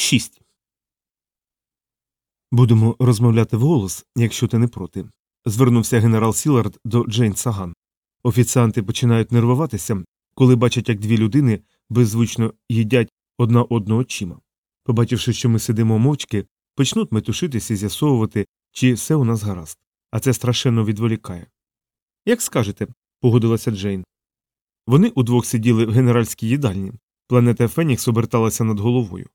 6. Будемо розмовляти вголос, якщо ти не проти. Звернувся генерал Сілард до Джейн Саган. Офіціанти починають нервуватися, коли бачать, як дві людини беззвучно їдять одна одну очима. Побачивши, що ми сидимо мовчки, почнуть метушитися і з'ясовувати, чи все у нас гаразд, а це страшенно відволікає. Як скажете, погодилася Джейн. Вони удвох сиділи в генеральській їдальні. Планета Фенікс оберталася над головою.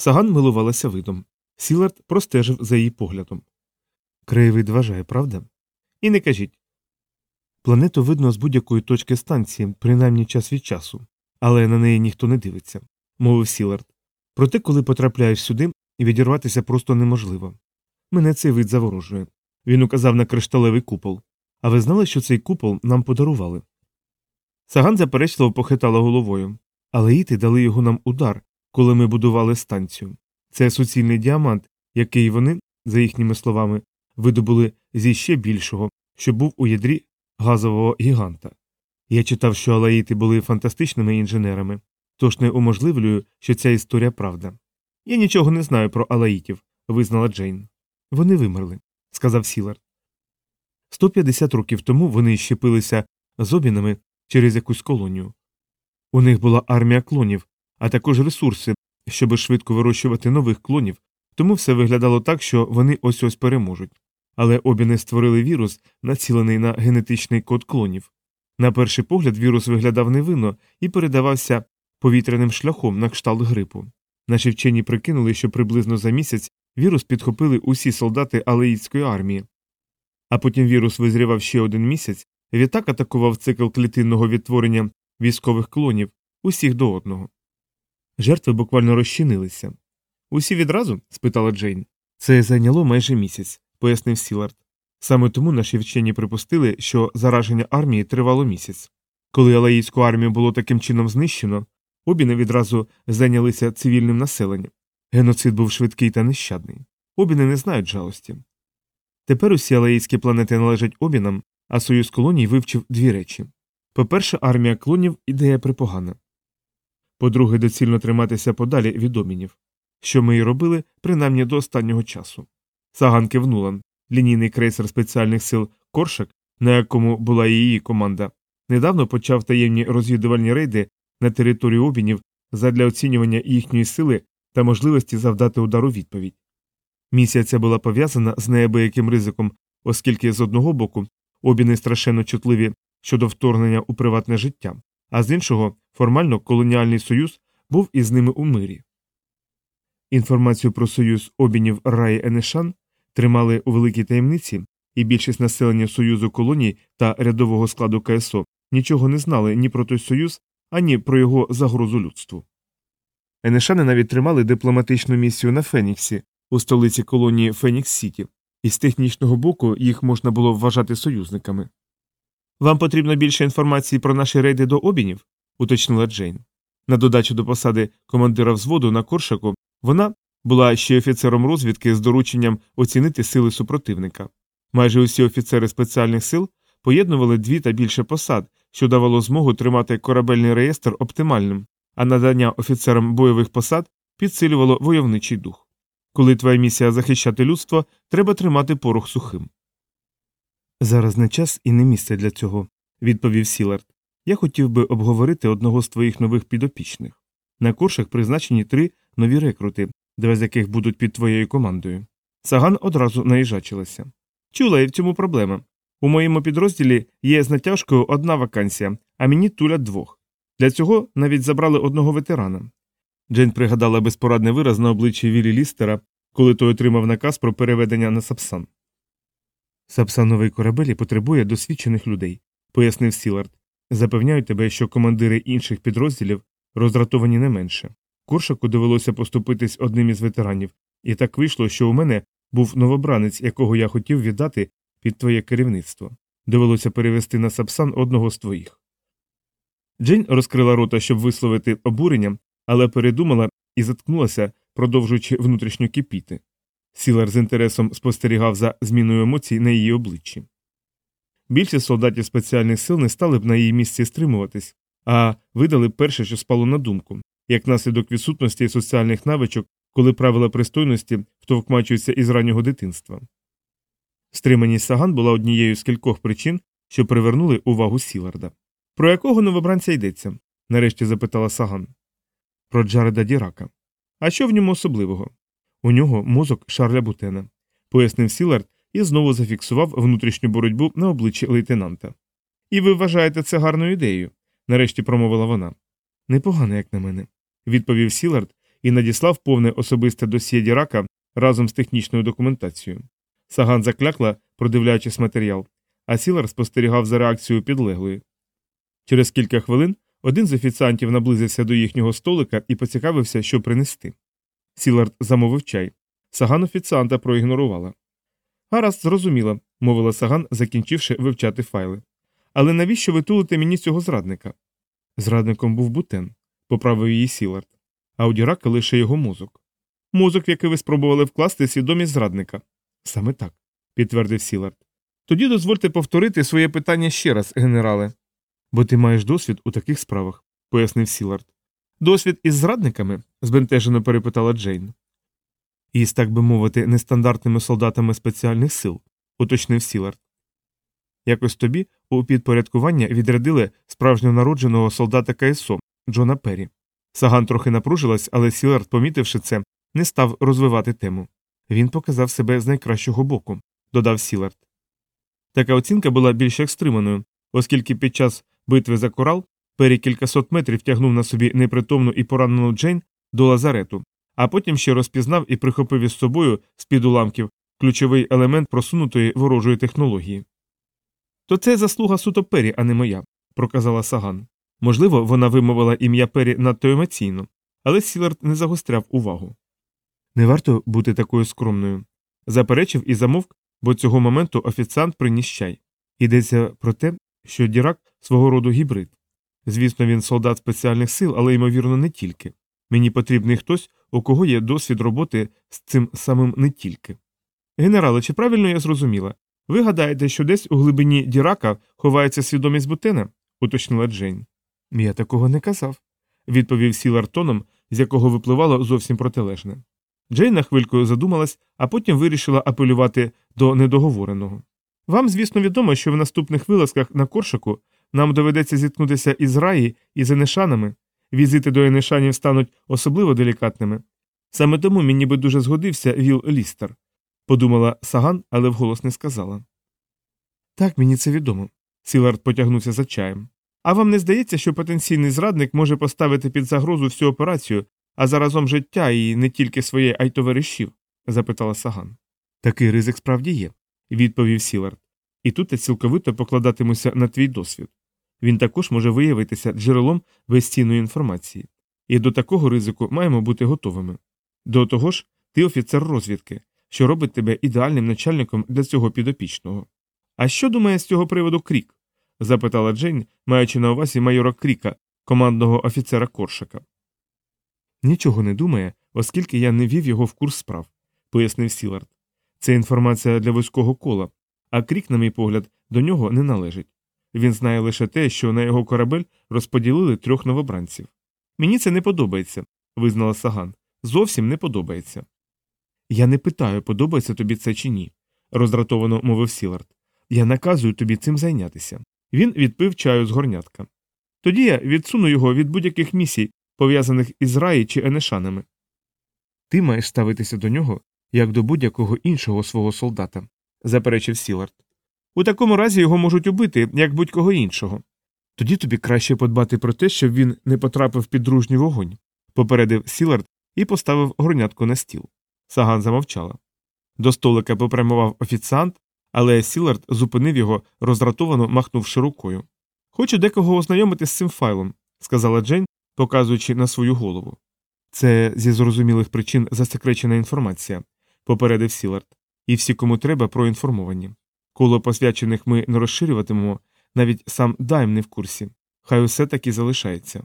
Саган милувалася видом. Сілард простежив за її поглядом. Краєвид вражає, правда? І не кажіть. Планету видно з будь-якої точки станції, принаймні час від часу, але на неї ніхто не дивиться, мовив Сілард. Проте, коли потрапляєш сюди, відірватися просто неможливо. Мене цей вид заворожує. Він указав на кришталевий купол. А ви знали, що цей купол нам подарували? Саган заперечливо похитала головою, але іти дали його нам удар, коли ми будували станцію. Це суцільний діамант, який вони, за їхніми словами, видобули зі ще більшого, що був у ядрі газового гіганта. Я читав, що алаїти були фантастичними інженерами, тож не уможливлюю, що ця історія правда. Я нічого не знаю про алаїтів, визнала Джейн. Вони вимерли, сказав Сілард. 150 років тому вони щепилися з обінами через якусь колонію. У них була армія клонів, а також ресурси, щоби швидко вирощувати нових клонів, тому все виглядало так, що вони ось ось переможуть. Але обіни створили вірус, націлений на генетичний код клонів. На перший погляд, вірус виглядав невинно і передавався повітряним шляхом на кшталт грипу. Наші вчені прикинули, що приблизно за місяць вірус підхопили усі солдати алеїдської армії. А потім вірус визрівав ще один місяць, відтак атакував цикл клітинного відтворення військових клонів усіх до одного. Жертви буквально розчинилися. Усі відразу? спитала Джейн. Це зайняло майже місяць, пояснив Сілард. Саме тому наші вчені припустили, що зараження армії тривало місяць. Коли алаїську армію було таким чином знищено, обіни відразу зайнялися цивільним населенням. Геноцид був швидкий та нещадний. Обіни не знають жалості. Тепер усі алаїські планети належать обінам, а союз колоній вивчив дві речі по-перше, армія клонів ідея припогана. По-друге, доцільно триматися подалі від обмінів, що ми і робили принаймні до останнього часу. Саган кивнула. Лінійний крейсер спеціальних сил Коршак, на якому була і її команда, недавно почав таємні розвідувальні рейди на територію обмінів задля оцінювання їхньої сили та можливості завдати удару відповідь. Місія ця була пов'язана з неабияким ризиком, оскільки з одного боку обіни страшенно чутливі щодо вторгнення у приватне життя, а з іншого, формально колоніальний союз був із ними у мирі. Інформацію про союз обінів Раї Енешан тримали у великій таємниці, і більшість населення Союзу колоній та рядового складу КСО нічого не знали ні про той союз, ані про його загрозу людству. Енешани навіть тримали дипломатичну місію на Феніксі, у столиці колонії Фенікс Сіті, і з технічного боку їх можна було вважати союзниками. Вам потрібно більше інформації про наші рейди до обінів, уточнила Джейн. На додачу до посади командира взводу на Коршаку вона була ще офіцером розвідки з дорученням оцінити сили супротивника. Майже усі офіцери спеціальних сил поєднували дві та більше посад, що давало змогу тримати корабельний реєстр оптимальним, а надання офіцерам бойових посад підсилювало войовничий дух. Коли твоя місія захищати людство, треба тримати порох сухим. Зараз не час і не місце для цього, відповів Сілард. Я хотів би обговорити одного з твоїх нових підопічних. На куршах призначені три нові рекрути, два з яких будуть під твоєю командою. Саган одразу наїжачилася. Чула і в цьому проблема. У моєму підрозділі є з натяжкою одна вакансія, а мені тулять двох. Для цього навіть забрали одного ветерана. Джейн пригадала безпорадний вираз на обличчі Вілі Лістера, коли той отримав наказ про переведення на Сапсан. Сапсановий корабель потребує досвідчених людей, пояснив Сілард. Запевняю тебе, що командири інших підрозділів роздратовані не менше. Коршаку довелося поступитись одним із ветеранів, і так вийшло, що у мене був новобранець, якого я хотів віддати під твоє керівництво. Довелося перевести на Сапсан одного з твоїх. Джейн розкрила рота, щоб висловити обурення, але передумала і заткнулася, продовжуючи внутрішньо кипіти. Сілард з інтересом спостерігав за зміною емоцій на її обличчі. Більшість солдатів спеціальних сил не стали б на її місці стримуватись, а видали б перше, що спало на думку, як наслідок відсутності соціальних навичок коли правила пристойності втовкмачуються із раннього дитинства. Стриманість Саган була однією з кількох причин, що привернули увагу Сіларда. Про якого новобранця йдеться? нарешті запитала Саган. Про Джареда Дірака. А що в ньому особливого? У нього мозок Шарля Бутена, пояснив Сілард і знову зафіксував внутрішню боротьбу на обличчі лейтенанта. І ви вважаєте це гарною ідеєю? нарешті промовила вона. Непогано, як на мене, відповів Сілард і надіслав повне особисте досьє Дірака разом з технічною документацією. Саган заклякла, продивляючись матеріал, а Сілард спостерігав за реакцією підлеглої. Через кілька хвилин один з офіціантів наблизився до їхнього столика і поцікавився, що принести. Сілард замовив чай. Саган офіціанта проігнорувала. Гаразд, зрозуміла, мовила Саган, закінчивши вивчати файли. Але навіщо ви тулите мені цього зрадника? Зрадником був Бутен, поправив її Сілард, а це лише його мозок. Мозок, в який ви спробували вкласти свідомість зрадника. Саме так, підтвердив Сілард. Тоді дозвольте повторити своє питання ще раз, генерале. Бо ти маєш досвід у таких справах, пояснив Сілард. Досвід із зрадниками? збентежено перепитала Джейн. Із, так би мовити, нестандартними солдатами спеціальних сил, уточнив Сілард. Якось тобі у підпорядкування відрядили справжньо народженого солдата КСО Джона Перрі. Саган трохи напружилась, але Сілард, помітивши це, не став розвивати тему. Він показав себе з найкращого боку, додав Сілард. Така оцінка була більш ніж стриманою, оскільки під час битви за Корал Перрі кількасот метрів тягнув на собі непритомну і поранену Джейн до лазарету, а потім ще розпізнав і прихопив із собою з під уламків ключовий елемент просунутої ворожої технології. То це заслуга суто Перрі, а не моя, проказала Саган. Можливо, вона вимовила ім'я Перрі надто емоційно, але Сілард не загостряв увагу. Не варто бути такою скромною. Заперечив і замовк, бо цього моменту офіціант приніс чай. Йдеться про те, що Дірак свого роду гібрид. Звісно, він солдат спеціальних сил, але ймовірно не тільки. Мені потрібний хтось, у кого є досвід роботи з цим самим не тільки. Генерале, чи правильно я зрозуміла? Ви гадаєте, що десь у глибині Дірака ховається свідомість Бутена? уточнила Джейн. Я такого не казав, відповів Сілар тоном, з якого випливало зовсім протилежне. Джейн на хвильку задумалась, а потім вирішила апелювати до недоговореного. Вам, звісно, відомо, що в наступних вилазках на Коршаку нам доведеться зіткнутися із раї і з енешанами, візити до енешанів стануть особливо делікатними. Саме тому мені би дуже згодився Віл Лістер, подумала Саган, але вголос не сказала. Так, мені це відомо. Сілард потягнувся за чаєм. А вам не здається, що потенційний зрадник може поставити під загрозу всю операцію, а заразом життя і не тільки своє, а й товаришів? запитала Саган. Такий ризик справді є, відповів Сілард. І тут я цілковито покладатимуся на твій досвід. Він також може виявитися джерелом безцінної інформації. І до такого ризику маємо бути готовими. До того ж, ти офіцер розвідки, що робить тебе ідеальним начальником для цього підопічного. А що думає з цього приводу Крік? запитала Джейн, маючи на увазі майора Кріка, командного офіцера Коршака. Нічого не думає, оскільки я не ввів його в курс справ, пояснив Сілард. Це інформація для вузького кола, а Крік, на мій погляд, до нього не належить. Він знає лише те, що на його корабель розподілили трьох новобранців. Мені це не подобається, визнала Саган. Зовсім не подобається. Я не питаю, подобається тобі це чи ні, роздратовано мовив Сілард. Я наказую тобі цим зайнятися. Він відпив чаю з горнятка. Тоді я відсуну його від будь-яких місій, пов'язаних із раї чи енешанами. Ти маєш ставитися до нього як до будь-якого іншого свого солдата, заперечив Сілард. У такому разі його можуть убити, як будь-кого іншого. Тоді тобі краще подбати про те, щоб він не потрапив під дружній вогонь, попередив Сілард і поставив горнятку на стіл. Саган замовчала. До столика попрямував офіціант, але Сілард зупинив його, роздратовано махнувши рукою. Хочу декого ознайомити з цим файлом, сказала Джейн, показуючи на свою голову. Це зі зрозумілих причин засекречена інформація, попередив Сілард, і всі, кому треба, проінформовані. Коло посвячених ми не розширюватимемо, навіть сам Дайм не в курсі, хай усе так і залишається.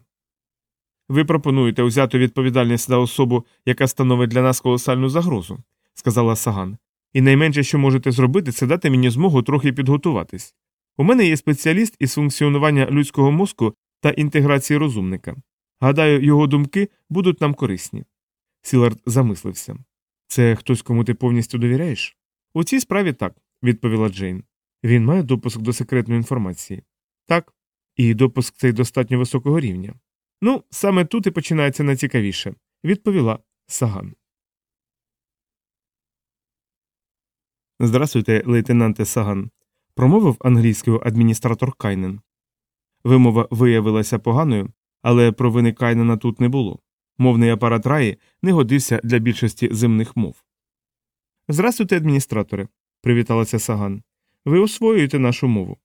Ви пропонуєте взяти відповідальність за особу, яка становить для нас колосальну загрозу, сказала Саган. І найменше, що можете зробити, це дати мені змогу трохи підготуватись. У мене є спеціаліст із функціонування людського мозку та інтеграції розумника. Гадаю, його думки будуть нам корисні. Сілард замислився. Це хтось, кому ти повністю довіряєш? У цій справі так, відповіла Джейн. Він має допуск до секретної інформації. Так, і допуск цей достатньо високого рівня. Ну, саме тут і починається найцікавіше, відповіла Саган. Здрастуйте, лейтенанте Саган, промовив англійською адміністратор Кайнен. Вимова виявилася поганою, але провини Кайнена тут не було. Мовний апарат раї не годився для більшості земних мов. Здрастуйте, адміністраторе, привіталася Саган. Ви освоюєте нашу мову.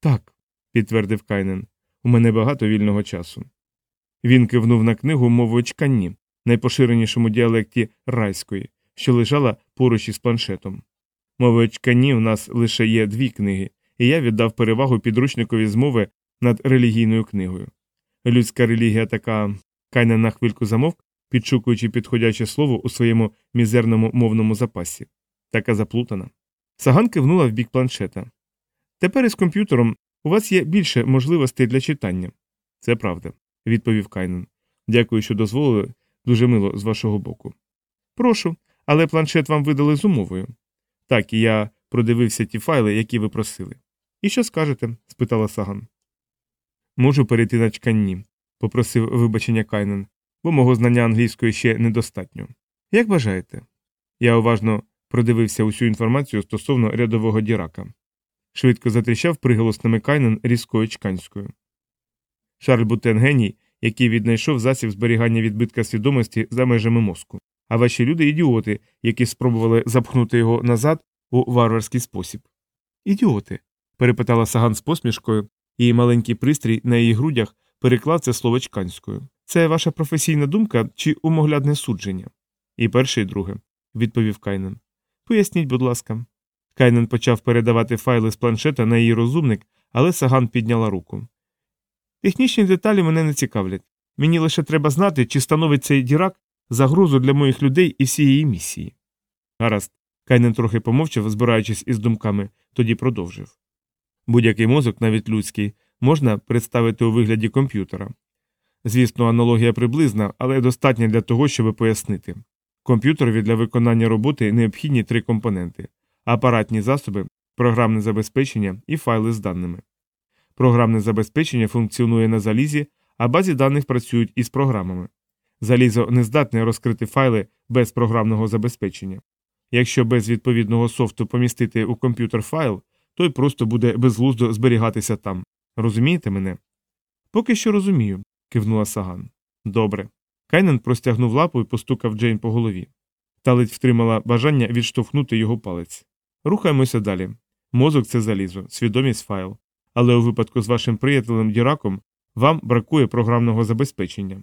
Так, підтвердив Кайнен. У мене багато вільного часу. Він кивнув на книгу мовою чканні, найпоширенішому діалекті райської, що лежала поруч із планшетом. Мовою чканні у нас лише є дві книги, і я віддав перевагу підручникові з мови над релігійною книгою. Людська релігія така. Кайнен на хвильку замовк, підшукуючи підходяче слово у своєму мізерному мовному запасі. Така заплутана. Саган кивнула в бік планшета. Тепер із комп'ютером у вас є більше можливостей для читання. Це правда, відповів Кайнен. Дякую, що дозволили. Дуже мило з вашого боку. Прошу, але планшет вам видали з умовою. Так, і я продивився ті файли, які ви просили. І що скажете? спитала Саган. Можу перейти на чканні, попросив вибачення Кайнен, бо мого знання англійської ще недостатньо. Як бажаєте? Я уважно продивився усю інформацію стосовно рядового Дірака. Швидко затріщав приголосними Кайнен різкою чканською. Шарль Бутен геній, який віднайшов засіб зберігання відбитка свідомості за межами мозку, а ваші люди ідіоти, які спробували запхнути його назад у варварський спосіб. Ідіоти. перепитала Саган з посмішкою, і маленький пристрій на її грудях переклав це слово чканською. Це ваша професійна думка чи умоглядне судження? І перше, і друге, відповів Кайнен. Поясніть, будь ласка. Кайнен почав передавати файли з планшета на її розумник, але Саган підняла руку. Технічні деталі мене не цікавлять. Мені лише треба знати, чи становить цей Дірак загрозу для моїх людей і всієї місії. Гаразд. Кайнен трохи помовчав, збираючись із думками, тоді продовжив. Будь-який мозок, навіть людський, можна представити у вигляді комп'ютера. Звісно, аналогія приблизна, але достатня для того, щоб пояснити. Комп'ютерові для виконання роботи необхідні три компоненти апаратні засоби, програмне забезпечення і файли з даними. Програмне забезпечення функціонує на залізі, а базі даних працюють із програмами. Залізо не здатне розкрити файли без програмного забезпечення. Якщо без відповідного софту помістити у комп'ютер файл, той просто буде безглуздо зберігатися там. Розумієте мене? Поки що розумію, кивнула Саган. Добре. Кайнен простягнув лапу і постукав Джейн по голові. Та ледь втримала бажання відштовхнути його палець. Рухаємося далі. Мозок це залізо, свідомість файл. Але у випадку з вашим приятелем Діраком вам бракує програмного забезпечення.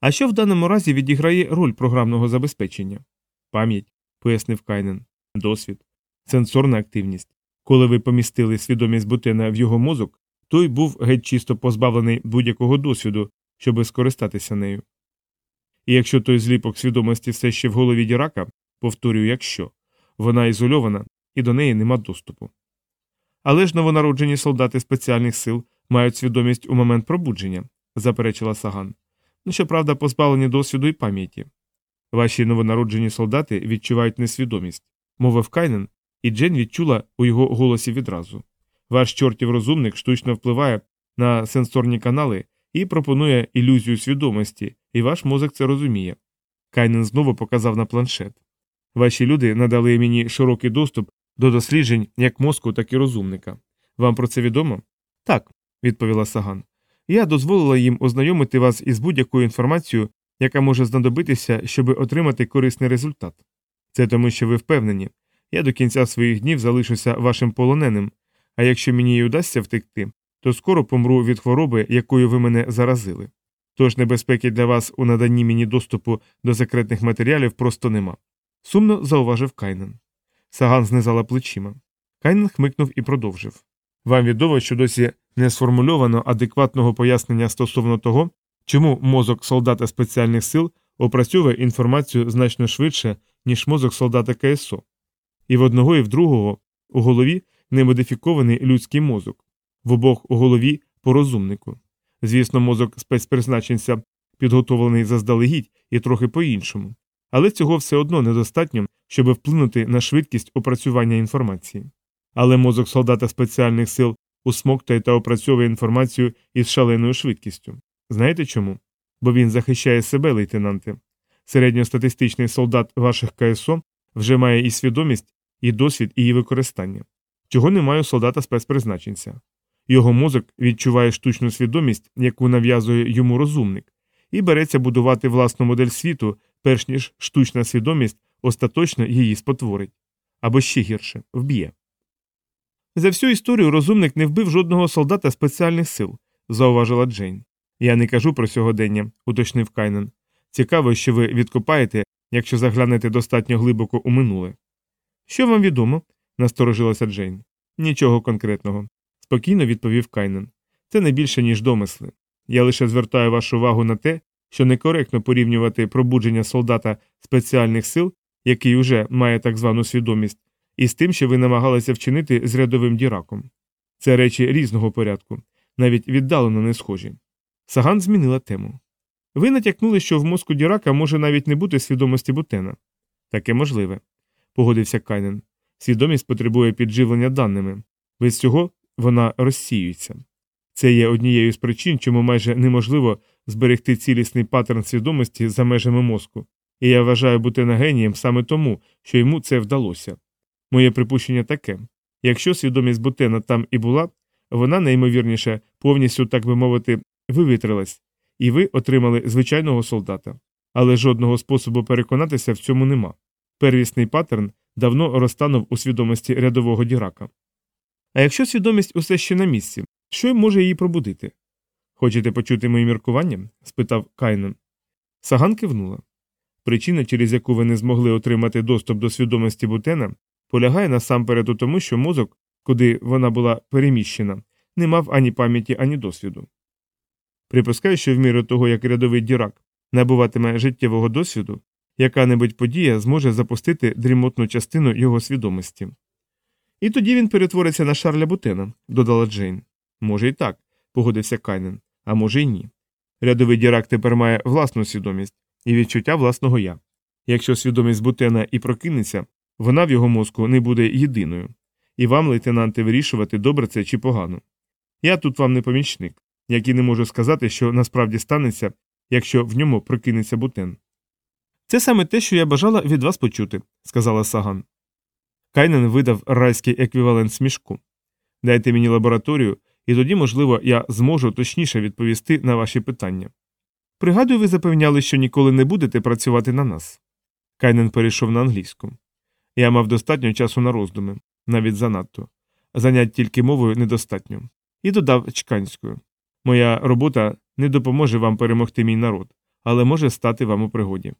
А що в даному разі відіграє роль програмного забезпечення? Пам'ять, пояснив Кайнен, досвід, сенсорна активність. Коли ви помістили свідомість бутена в його мозок, той був геть чисто позбавлений будь-якого досвіду, щоби скористатися нею. І якщо той зліпок свідомості все ще в голові Дірака, повторюю, якщо вона ізольована і до неї нема доступу. Але ж новонароджені солдати спеціальних сил мають свідомість у момент пробудження, заперечила Саган. Ну, щоправда, позбавлені досвіду і пам'яті. Ваші новонароджені солдати відчувають не свідомість, мовив Кайнен, і Джейн відчула у його голосі відразу. Ваш чортів розумник штучно впливає на сенсорні канали і пропонує ілюзію свідомості, і ваш мозок це розуміє. Кайнен знову показав на планшет. Ваші люди надали мені широкий доступ до досліджень як мозку, так і розумника. Вам про це відомо? Так, відповіла Саган. Я дозволила їм ознайомити вас із будь-якою інформацією, яка може знадобитися, щоб отримати корисний результат. Це тому, що ви впевнені. Я до кінця своїх днів залишуся вашим полоненим, а якщо мені й удасться втекти, то скоро помру від хвороби, якою ви мене заразили. Тож небезпеки для вас у наданні мені доступу до секретних матеріалів просто нема. Сумно зауважив Кайнен. Саган знизала плечима. Кайнен хмикнув і продовжив. Вам відомо, що досі не сформульовано адекватного пояснення стосовно того, чому мозок солдата спеціальних сил опрацьовує інформацію значно швидше, ніж мозок солдата КСО. І в одного, і в другого у голові немодифікований людський мозок, в обох голові по розумнику. Звісно, мозок спецпризначенця підготовлений заздалегідь і трохи по-іншому, але цього все одно недостатньо, щоб вплинути на швидкість опрацювання інформації. Але мозок солдата спеціальних сил усмоктує та опрацьовує інформацію із шаленою швидкістю. Знаєте чому? Бо він захищає себе, лейтенанте. Середньостатистичний солдат ваших КСО вже має і свідомість, і досвід і її використання, чого немає у солдата спецпризначенця. Його мозок відчуває штучну свідомість, яку нав'язує йому розумник, і береться будувати власну модель світу, перш ніж штучна свідомість остаточно її спотворить або ще гірше вб'є. За всю історію розумник не вбив жодного солдата спеціальних сил, зауважила Джейн. Я не кажу про сьогодення, уточнив Кайнен. Цікаво, що ви відкопаєте, якщо заглянете достатньо глибоко у минуле. Що вам відомо? Насторожилася Джейн. Нічого конкретного, спокійно відповів Кайнен. Це не більше, ніж домисли. Я лише звертаю вашу увагу на те, що некоректно порівнювати пробудження солдата спеціальних сил, який уже має так звану свідомість, із тим, що ви намагалися вчинити з рядовим діраком. Це речі різного порядку, навіть віддалено не схожі. Саган змінила тему. Ви натякнули, що в мозку дірака може навіть не бути свідомості бутена. Таке можливе, погодився Кайнен. Свідомість потребує підживлення даними, без цього вона розсіюється. Це є однією з причин, чому майже неможливо зберегти цілісний паттерн свідомості за межами мозку, і я вважаю бутена генієм саме тому, що йому це вдалося. Моє припущення таке якщо свідомість бутена там і була, вона найімовірніше повністю, так би мовити, вивітрилась, і ви отримали звичайного солдата. Але жодного способу переконатися в цьому нема. Первісний паттерн давно розтанув у свідомості рядового дірака. А якщо свідомість усе ще на місці, що може її пробудити? Хочете почути мої міркування? спитав Кайнен. Саган кивнула. Причина, через яку ви не змогли отримати доступ до свідомості бутена, полягає насамперед у тому, що мозок, куди вона була переміщена, не мав ані пам'яті, ані досвіду. Припускаю, що в міру того, як рядовий дірак набуватиме життєвого досвіду, яка небудь подія зможе запустити дрімотну частину його свідомості. І тоді він перетвориться на Шарля Бутена, додала Джейн. Може і так, погодився Кайнен, а може й ні. Рядовий дірак тепер має власну свідомість і відчуття власного я. Якщо свідомість Бутена і прокинеться, вона в його мозку не буде єдиною. І вам, лейтенанте, вирішувати, добре це чи погано. Я тут вам не помічник, який не можу сказати, що насправді станеться, якщо в ньому прокинеться бутен. Це саме те, що я бажала від вас почути, сказала Саган. Кайнен видав райський еквівалент смішку. Дайте мені лабораторію, і тоді, можливо, я зможу точніше відповісти на ваші питання. Пригадую, ви запевняли, що ніколи не будете працювати на нас. Кайнен перейшов на англійську. Я мав достатньо часу на роздуми, навіть занадто. Занять тільки мовою недостатньо. І додав чканською. Моя робота не допоможе вам перемогти мій народ, але може стати вам у пригоді.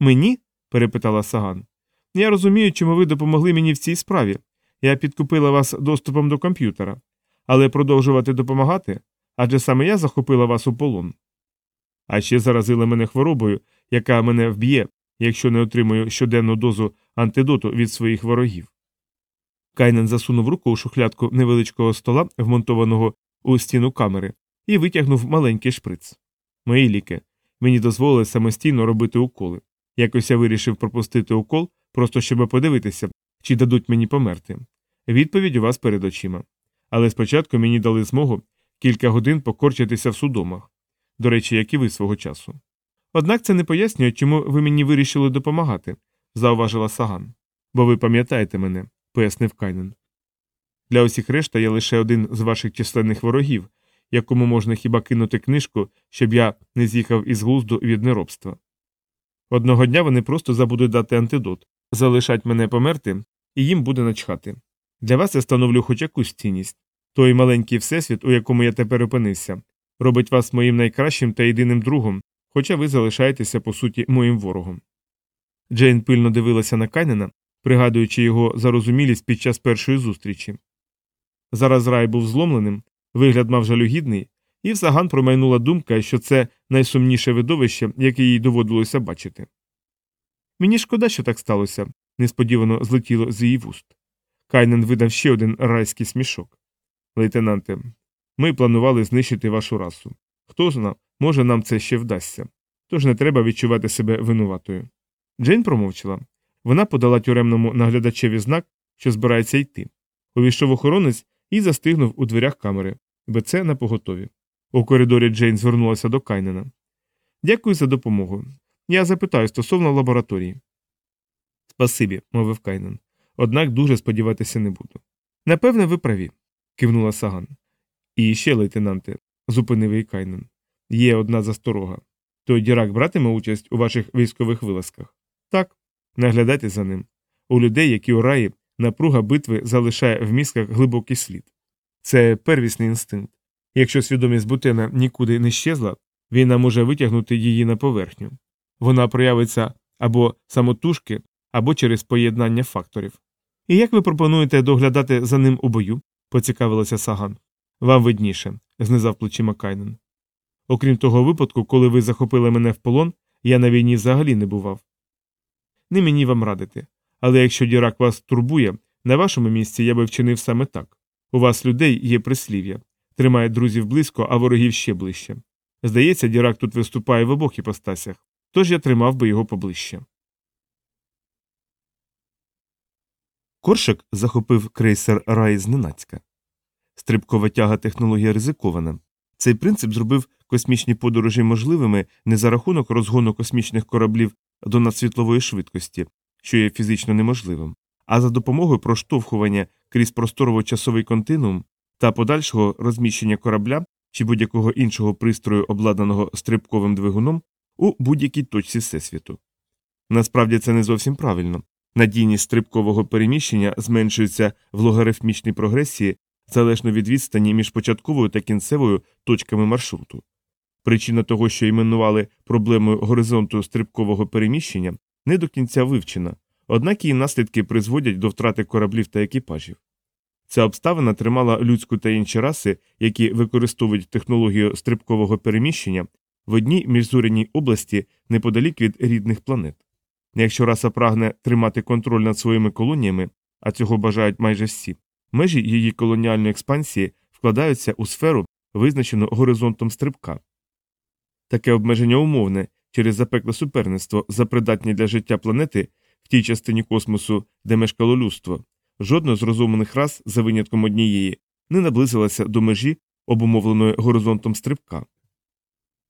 Мені? перепитала Саган. Я розумію, чому ви допомогли мені в цій справі. Я підкупила вас доступом до комп'ютера, але продовжувати допомагати адже саме я захопила вас у полон. А ще заразили мене хворобою, яка мене вб'є, якщо не отримую щоденну дозу антидоту від своїх ворогів. Кайнен засунув руку у шухлядку невеличкого стола, вмонтованого у стіну камери, і витягнув маленький шприц. Мої ліки. Мені дозволили самостійно робити уколи. Якось я вирішив пропустити укол, просто щоб подивитися, чи дадуть мені померти. Відповідь у вас перед очима. Але спочатку мені дали змогу кілька годин покорчитися в судомах, до речі, як і ви свого часу. Однак це не пояснює, чому ви мені вирішили допомагати, зауважила Саган. Бо ви пам'ятаєте мене, пояснив Кайнен. Для усіх решта я лише один з ваших численних ворогів, якому можна хіба кинути книжку, щоб я не з'їхав із глузду від неробства. Одного дня вони просто забудуть дати антидот, залишать мене померти, і їм буде начхати. Для вас я становлю хоч якусь цінність. Той маленький всесвіт, у якому я тепер опинився, робить вас моїм найкращим та єдиним другом, хоча ви залишаєтеся, по суті, моїм ворогом. Джейн пильно дивилася на Кайнена, пригадуючи його зарозумілість під час першої зустрічі. Зараз рай був зломленим, вигляд мав жалюгідний, і в Саган промайнула думка, що це найсумніше видовище, яке їй доводилося бачити. Мені шкода, що так сталося, несподівано злетіло з її вуст. Кайнен видав ще один райський смішок. Лейтенанте, ми планували знищити вашу расу. Хто зна, може нам це ще вдасться. Тож не треба відчувати себе винуватою. Джейн промовчала. Вона подала тюремному наглядачеві знак, що збирається йти. Увійшов охоронець і застигнув у дверях камери, БЦ на поготові. У коридорі Джейн звернулася до Кайнена. Дякую за допомогу. Я запитаю стосовно лабораторії. Спасибі, мовив Кайнен. Однак дуже сподіватися не буду. Напевне, ви праві, кивнула Саган. І ще, лейтенанте, зупинив її Кайнен. Є одна засторога. Той дірак братиме участь у ваших військових вилазках? Так, наглядайте за ним. У людей, які у раї, напруга битви залишає в мізках глибокий слід. Це первісний інстинкт. Якщо свідомість Бутена нікуди не щезла, війна може витягнути її на поверхню. Вона проявиться або самотужки, або через поєднання факторів. І як ви пропонуєте доглядати за ним у бою? поцікавилася Саган. Вам видніше, знизав плечима Кайнен. Окрім того випадку, коли ви захопили мене в полон, я на війні взагалі не бував. Не мені вам радити. Але якщо дірак вас турбує, на вашому місці я би вчинив саме так. У вас людей є прислів'я, тримає друзів близько, а ворогів ще ближче. Здається, дірак тут виступає в обох іпостасях, тож я тримав би його поближче. Коршик захопив крейсер Рай зненацька. Стрибкова тяга технологія ризикована. Цей принцип зробив космічні подорожі можливими не за рахунок розгону космічних кораблів до надсвітлової швидкості, що є фізично неможливим, а за допомогою проштовхування крізь просторово-часовий континуум та подальшого розміщення корабля чи будь-якого іншого пристрою, обладнаного стрибковим двигуном, у будь-якій точці всесвіту. Насправді це не зовсім правильно. Надійність стрибкового переміщення зменшується в логарифмічній прогресії залежно від відстані між початковою та кінцевою точками маршруту. Причина того, що іменували проблемою горизонту стрибкового переміщення, не до кінця вивчена, однак її наслідки призводять до втрати кораблів та екіпажів. Ця обставина тримала людську та інші раси, які використовують технологію стрибкового переміщення в одній міжзоряній області неподалік від рідних планет. Якщо раса прагне тримати контроль над своїми колоніями, а цього бажають майже всі, межі її колоніальної експансії вкладаються у сферу, визначену горизонтом стрибка. Таке обмеження умовне через запекле суперництво за придатні для життя планети в тій частині космосу, де мешкало людство, жодна з розумних рас, за винятком однієї, не наблизилася до межі, обумовленої горизонтом стрибка.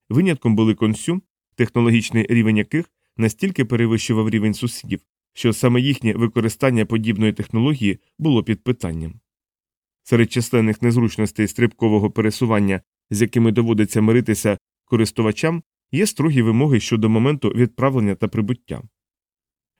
Винятком були консю, технологічний рівень яких настільки перевищував рівень сусідів, що саме їхнє використання подібної технології було під питанням. Серед численних незручностей стрибкового пересування, з якими доводиться миритися користувачам, є строгі вимоги щодо моменту відправлення та прибуття.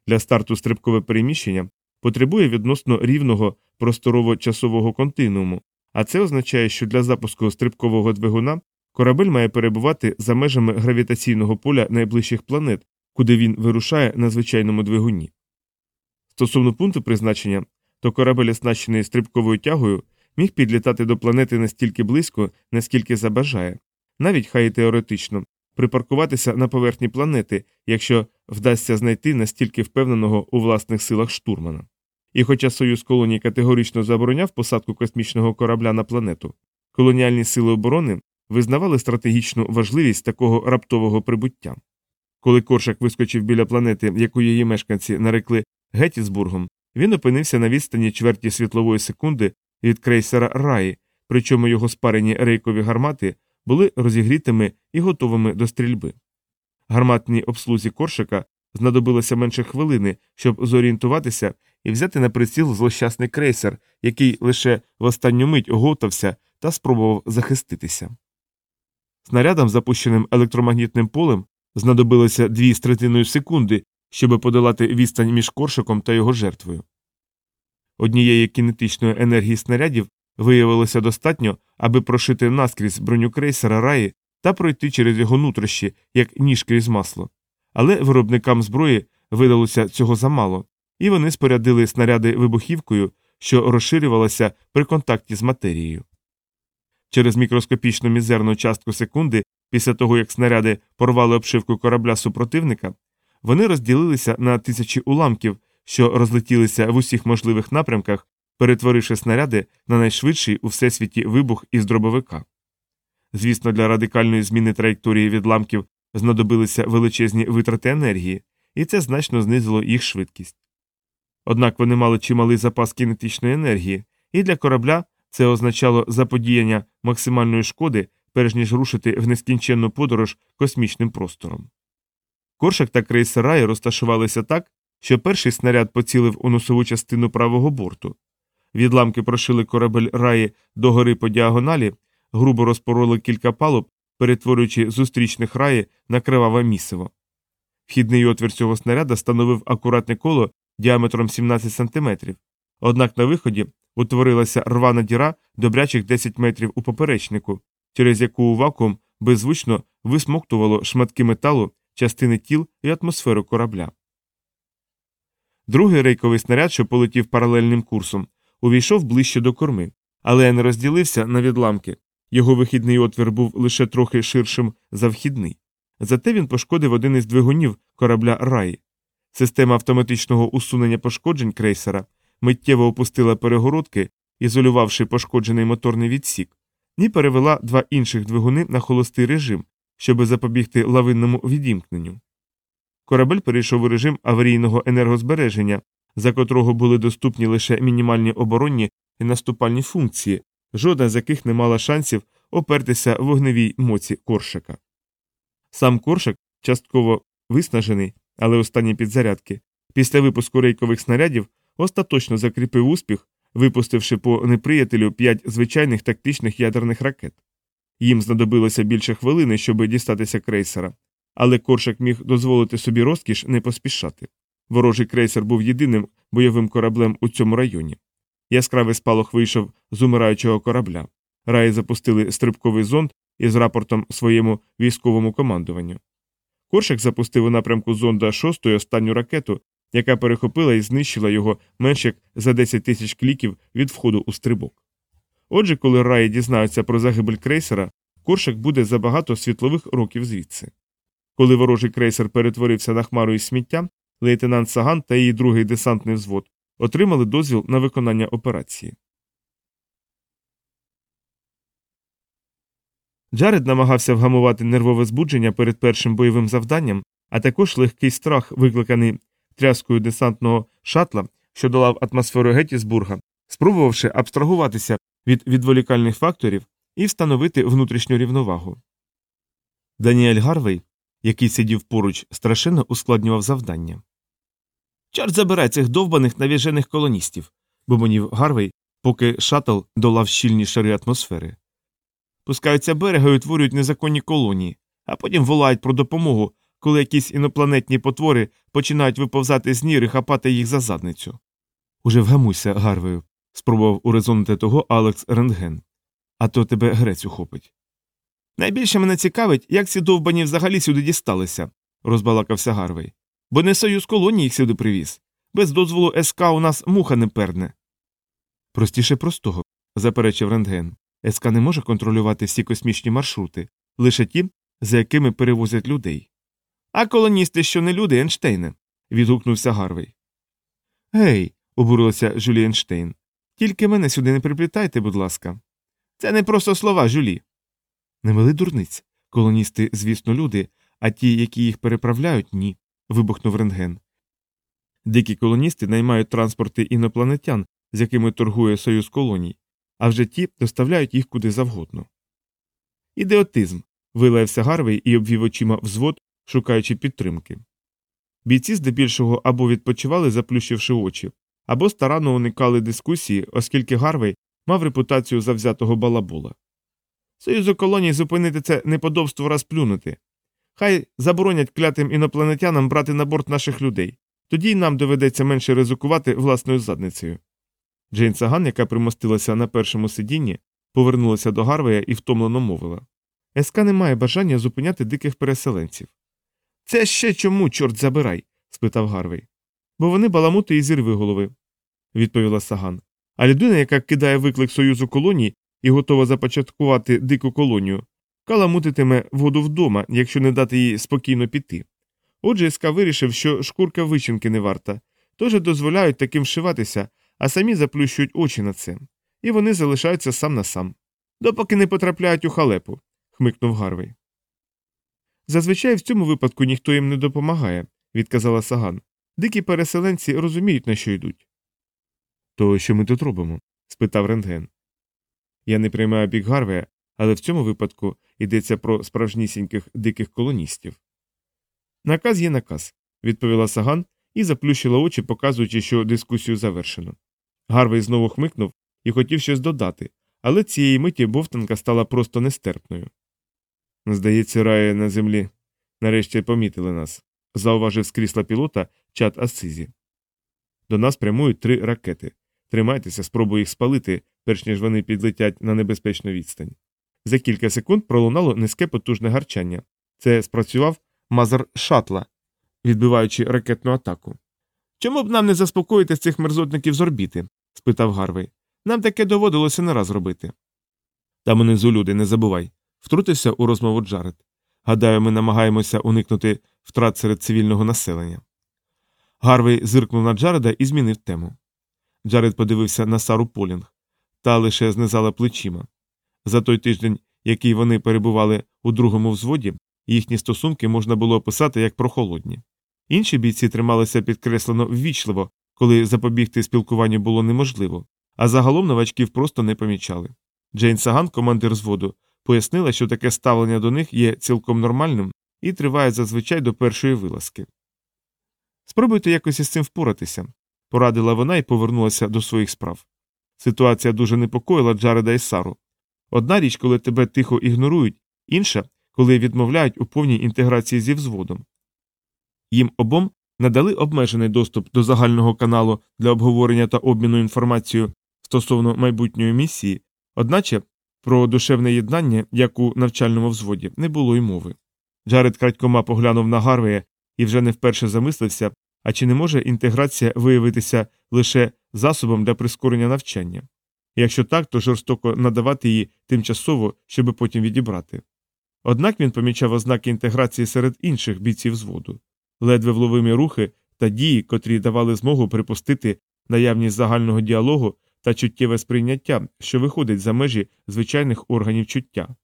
Для старту стрибкове переміщення потребує відносно рівного просторово-часового континууму, а це означає, що для запуску стрибкового двигуна корабель має перебувати за межами гравітаційного поля найближчих планет, куди він вирушає на звичайному двигуні. Стосовно пункту призначення, то корабель, оснащений стрибковою тягою, міг підлітати до планети настільки близько, наскільки забажає, навіть хай і теоретично, припаркуватися на поверхні планети, якщо вдасться знайти настільки впевненого у власних силах штурмана. І хоча Союз колоній категорично забороняв посадку космічного корабля на планету, колоніальні сили оборони визнавали стратегічну важливість такого раптового прибуття. Коли Коршак вискочив біля планети, яку її мешканці нарекли Геттісбургом, він опинився на відстані чверті світлової секунди від крейсера Раї, причому його спарені рейкові гармати були розігрітими і готовими до стрільби. Гарматній обслузі коршика знадобилося менше хвилини, щоб зорієнтуватися і взяти на приціл злощасний крейсер, який лише в останню мить оговтався та спробував захиститися. Снарядам, запущеним електромагнітним полем, знадобилося дві з третиною секунди, щоб подолати відстань між коршиком та його жертвою. Однієї кінетичної енергії снарядів виявилося достатньо, аби прошити наскрізь броню крейсера раї та пройти через його нутрощі, як ніж крізь масло. Але виробникам зброї видалося цього замало, і вони спорядили снаряди вибухівкою, що розширювалася при контакті з матерією. Через мікроскопічну мізерну частку секунди, після того як снаряди порвали обшивку корабля супротивника, вони розділилися на тисячі уламків, що розлетілися в усіх можливих напрямках, перетворивши снаряди на найшвидший у всесвіті вибух із дробовика. Звісно, для радикальної зміни траєкторії відламків знадобилися величезні витрати енергії, і це значно знизило їх швидкість. Однак вони мали чималий запас кінетичної енергії, і для корабля це означало заподіяння максимальної шкоди, перш ніж рушити в нескінченну подорож космічним простором. Коршак та крейсер Рай розташувалися так, що перший снаряд поцілив у носову частину правого борту. Відламки прошили корабель раї догори по діагоналі, грубо розпороли кілька палуб, перетворюючи зустрічних раї на криваве місиво. Вхідний отвір цього снаряда становив акуратне коло діаметром 17 см, однак на виході утворилася рвана діра добрячих 10 метрів у поперечнику, через яку у вакуум беззвучно висмоктувало шматки металу, частини тіл і атмосферу корабля. Другий рейковий снаряд, що полетів паралельним курсом, увійшов ближче до корми, але не розділився на відламки. Його вихідний отвір був лише трохи ширшим за вхідний. Зате він пошкодив один із двигунів корабля Раї. Система автоматичного усунення пошкоджень крейсера миттєво опустила перегородки, ізолювавши пошкоджений моторний відсік, і перевела два інших двигуни на холостий режим, щоби запобігти лавинному відімкненню. Корабель перейшов у режим аварійного енергозбереження, за котрого були доступні лише мінімальні оборонні і наступальні функції, жодна з яких не мала шансів опертися вогневій моці коршика. Сам коршик, частково виснажений, але останні підзарядки, після випуску рейкових снарядів остаточно закріпив успіх, випустивши по неприятелю п'ять звичайних тактичних ядерних ракет. Їм знадобилося більше хвилини, щоб дістатися крейсера, але коршик міг дозволити собі розкіш не поспішати. Ворожий крейсер був єдиним бойовим кораблем у цьому районі. Яскравий спалах вийшов з умираючого корабля. Раї запустили стрибковий зонд із рапортом своєму військовому командуванню. Коршик запустив у напрямку зонда шостої останню ракету, яка перехопила і знищила його менш як за 10 тисяч кліків від входу у стрибок. Отже, коли раї дізнаються про загибель крейсера, Коршик буде за багато світлових років звідси. Коли ворожий крейсер перетворився на хмару із сміття, лейтенант Саган та її другий десантний взвод отримали дозвіл на виконання операції. Джаред намагався вгамувати нервове збудження перед першим бойовим завданням, а також легкий страх, викликаний тряскою десантного шатла, що долав атмосферу Геттісбурга, спробувавши абстрагуватися від відволікальних факторів і встановити внутрішню рівновагу. Даніель Гарвей, який сидів поруч, страшенно ускладнював завдання. Чорт забирай цих довбаних навіжених колоністів, бубонів Гарвей, поки шатл долав щільні шари атмосфери. Пускаються берега і утворюють незаконні колонії, а потім волають про допомогу, коли якісь інопланетні потвори починають виповзати з нір і хапати їх за задницю. Уже вгамуйся, Гарвею, спробував урезонити того Алекс Рентген. А то тебе грець ухопить. Найбільше мене цікавить, як ці довбані взагалі сюди дісталися, розбалакався Гарвей. Бо не союз колоній їх сюди привіз. Без дозволу СК у нас муха не перне. Простіше простого, заперечив Рентген. СК не може контролювати всі космічні маршрути, лише ті, за якими перевозять людей. А колоністи, що не люди, Ейнштейне. відгукнувся Гарвей. Гей, обурилася Жюлі Ейнштейн. Тільки мене сюди не приплітайте, будь ласка. Це не просто слова, Жюлі. Не мили дурниць. Колоністи, звісно, люди, а ті, які їх переправляють, ні. Вибухнув рентген. Дикі колоністи наймають транспорти інопланетян, з якими торгує Союз колоній, а вже ті доставляють їх куди завгодно. Ідеотизм. вилаявся Гарвей і обвів очима взвод, шукаючи підтримки. Бійці здебільшого або відпочивали, заплющивши очі, або старанно уникали дискусії, оскільки Гарвей мав репутацію завзятого балабола. Союзу колоній зупинити це неподобство розплюнути. Хай заборонять клятим інопланетянам брати на борт наших людей, тоді й нам доведеться менше ризикувати власною задницею. Джейн Саган, яка примостилася на першому сидінні, повернулася до Гарвея і втомлено мовила СК не має бажання зупиняти диких переселенців. Це ще чому, чорт забирай? спитав Гарвей. Бо вони баламути і зірви голови, відповіла Саган. А людина, яка кидає виклик Союзу колоній і готова започаткувати дику колонію, каламутитиме воду вдома, якщо не дати їй спокійно піти. Отже, СК вирішив, що шкурка вичинки не варта, тож дозволяють таким вшиватися, а самі заплющують очі на це, і вони залишаються сам на сам. Допоки не потрапляють у халепу. хмикнув Гарвей. Зазвичай в цьому випадку ніхто їм не допомагає, відказала Саган. Дикі переселенці розуміють, на що йдуть. То що ми тут робимо? спитав рентген. Я не приймаю бік Гарвея, але в цьому випадку йдеться про справжнісіньких диких колоністів. Наказ є наказ, відповіла Саган і заплющила очі, показуючи, що дискусію завершено. Гарвей знову хмикнув і хотів щось додати, але цієї миті бовтанка стала просто нестерпною. Здається, раї на землі нарешті помітили нас, зауважив з крісла пілота чат Асизі. До нас прямують три ракети. Тримайтеся, спробую їх спалити, перш ніж вони підлетять на небезпечну відстань. За кілька секунд пролунало низьке потужне гарчання. Це спрацював мазер шатла, відбиваючи ракетну атаку. Чому б нам не заспокоїти цих мерзотників з орбіти? спитав Гарвей. Нам таке доводилося не раз робити. Там унизу люди, не забувай. Втрутився у розмову Джаред. Гадаю, ми намагаємося уникнути втрат серед цивільного населення. Гарвей зиркнув на Джареда і змінив тему. Джаред подивився на Сару Полінг, та лише знизала плечима. За той тиждень, який вони перебували у другому взводі, їхні стосунки можна було описати як прохолодні. Інші бійці трималися підкреслено ввічливо, коли запобігти спілкуванню було неможливо, а загалом новачків просто не помічали. Джейн Саган, командир зводу, пояснила, що таке ставлення до них є цілком нормальним і триває зазвичай до першої вилазки. Спробуйте якось із цим впоратися, порадила вона і повернулася до своїх справ. Ситуація дуже непокоїла Джареда і Сару. Одна річ, коли тебе тихо ігнорують, інша, коли відмовляють у повній інтеграції зі взводом. Їм обом надали обмежений доступ до загального каналу для обговорення та обміну інформацією стосовно майбутньої місії, одначе про душевне єднання, як у навчальному взводі, не було й мови. Джаред крадькома поглянув на Гарвея і вже не вперше замислився, а чи не може інтеграція виявитися лише засобом для прискорення навчання? Якщо так, то жорстоко надавати її тимчасово, щоби потім відібрати. Однак він помічав ознаки інтеграції серед інших бійців зводу, ледве вловимі рухи та дії, котрі давали змогу припустити наявність загального діалогу та чуттєве сприйняття, що виходить за межі звичайних органів чуття.